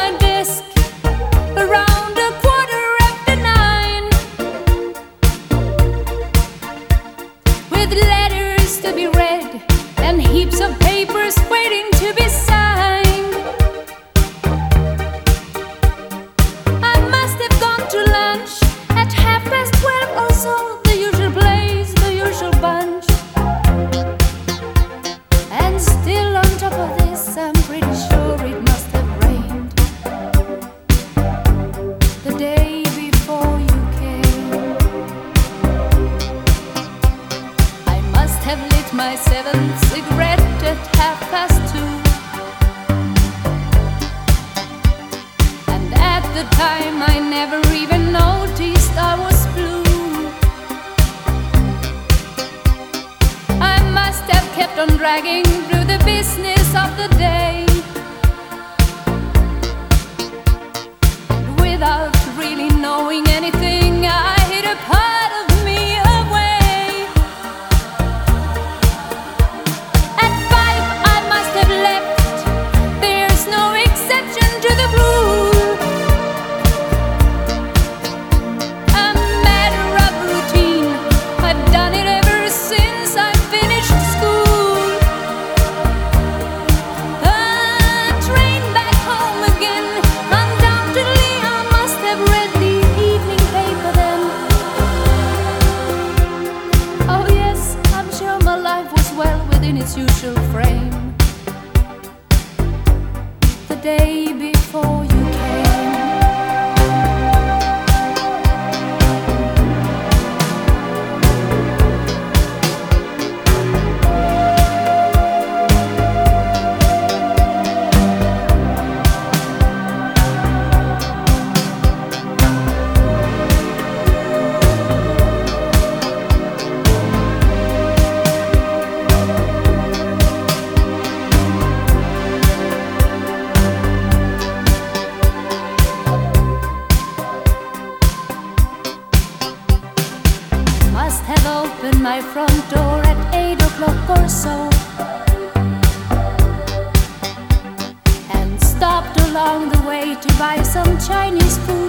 ada the time I never even noticed I was blue. I must have kept on dragging through the business of the day. its usual frame. The day love for soul and stopped along the way to buy some Chinese food.